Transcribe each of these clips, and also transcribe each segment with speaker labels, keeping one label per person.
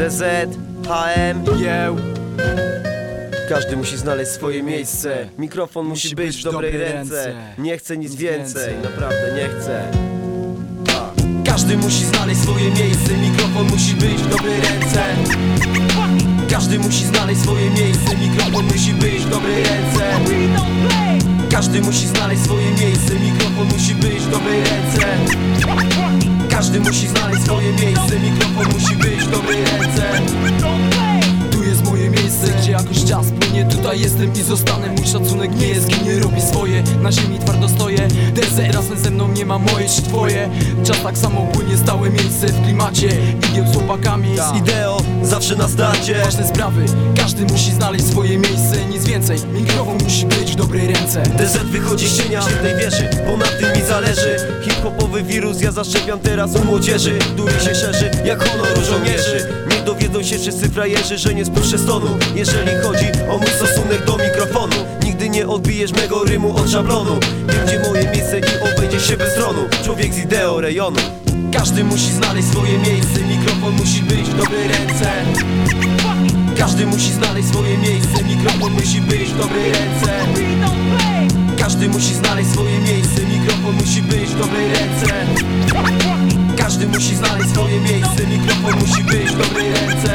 Speaker 1: DZ, HM
Speaker 2: Jeł
Speaker 1: Każdy musi znaleźć swoje miejsce. Mikrofon musi być w dobrej ręce. Nie chcę nic więcej, naprawdę nie chcę. Każdy musi znaleźć swoje miejsce. Mikrofon musi być w dobrej ręce. Każdy musi znaleźć swoje miejsce. Mikrofon musi być w dobrej ręce. Każdy musi znaleźć swoje miejsce. Mikrofon musi być w dobrej ręce. Każdy musi znaleźć swoje miejsce. Mikrofon musi być w dobrej ręce
Speaker 2: jakoś czas płynie Tutaj jestem i zostanę, mój szacunek nie jest ginie Robi swoje, na ziemi twardo stoję DZ razem ze mną nie ma moje czy twoje. Czas tak samo płynie, stałe miejsce w klimacie. Igieł z chłopakami
Speaker 1: Z ideo zawsze na starcie
Speaker 2: Ważne sprawy, każdy musi znaleźć swoje miejsce. Nic więcej, mikrofon musi być w dobrej ręce.
Speaker 1: DZ wychodzi z cienia świetnej wieży, bo na tym mi zależy Hip-hopowy wirus ja zaszczepiam teraz u młodzieży. Który się szerzy jak honor żołnierzy. Niech dowiedzą się wszyscy frajerzy, że nie spuszczę stonu. Jeżeli chodzi o mój stosunek do mikrofonu Nigdy nie odbijesz mego rymu od szablonu. Gdzie moje miejsce i obejdzie się bez tronu. Człowiek z ideo rejonu. Każdy musi znaleźć swoje miejsce, mikrofon musi być w dobrej ręce. Każdy musi znaleźć swoje miejsce, mikrofon musi być w dobrej ręce Każdy musi znaleźć swoje miejsce, mikrofon musi być w dobrej ręce. Każdy musi znaleźć swoje miejsce, mikrofon musi być w dobrej ręce.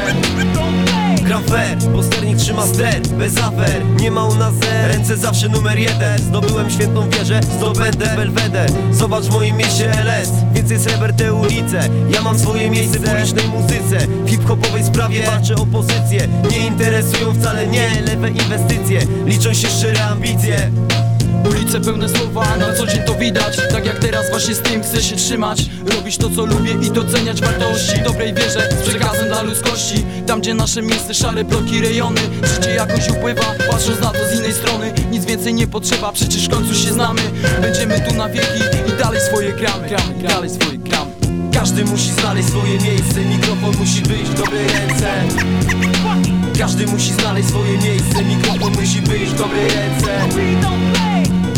Speaker 1: Gram fair, bo sternik trzyma ster, bez afer Nie ma u nas zer, ręce zawsze numer jeden. Zdobyłem świętą wieżę, zdobędę belweder. Zobacz w moim mieście LS, więcej sreber te ulice. Ja mam swoje miejsce w ulicznej muzyce. W hip-hopowej sprawie walczę o pozycję Nie interesują wcale nie lewe inwestycje. Liczą się szczere ambicje
Speaker 2: Ulice pełne słowa, na co dzień to widać. Tak jak teraz właśnie z tym chcę się trzymać. Robić to co lubię i doceniać wartości. Dobrej wierze z przekazem dla ludzkości. Tam gdzie nasze miejsce, szare bloki, rejony. Życie jakoś upływa, patrząc na to z innej strony. Nic więcej nie potrzeba, przecież w końcu się znamy. Będziemy tu na wieki i dalej swoje gramy. Gramy, dalej swoje gramy.
Speaker 1: Każdy musi znaleźć swoje miejsce, mikrofon musi być w dobrej ręce. Każdy musi znaleźć swoje miejsce, mikrofon musi być w dobrej ręce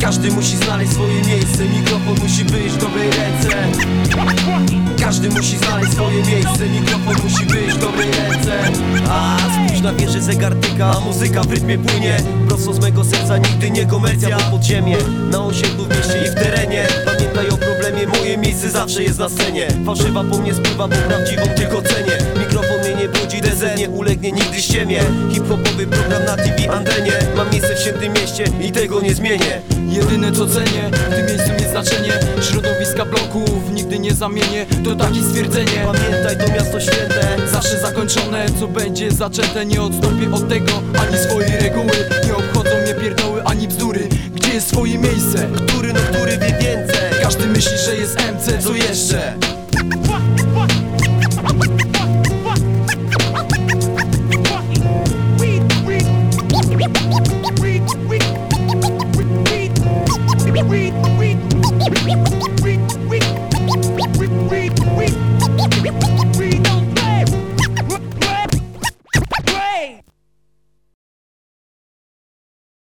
Speaker 1: Każdy musi znaleźć swoje miejsce, mikrofon musi być w dobrej ręce. Każdy musi znaleźć swoje miejsce, mikrofon musi być w dobrej ręce. A spójrz na wieży zegar tyka, a muzyka w rytmie płynie. Prosto z mego serca, nigdy nie komercja, bo podziemie. Na osiedlu, w i w terenie. Pamiętaj o problemie, moje miejsce zawsze jest na scenie. Fałszywa po mnie spływa, bo prawdziwą tylko cenię nie ulegnie nigdy ściemie. Hip-hopowy program na TV, antenie. Mam miejsce w świętym mieście i tego nie zmienię.
Speaker 2: Jedyne co cenię, w tym miejscu jest znaczenie. Środowiska bloków nigdy nie zamienię. To takie stwierdzenie.
Speaker 1: Pamiętaj, to miasto święte
Speaker 2: Zawsze zakończone, co będzie zaczęte Nie odstąpię od tego, ani swojej reguły Nie obchodzą mnie pierdoły, ani bzdury. Gdzie jest swoje miejsce?
Speaker 1: Który, no który wie więcej?
Speaker 2: Każdy myśli, że jest MC, co jeszcze?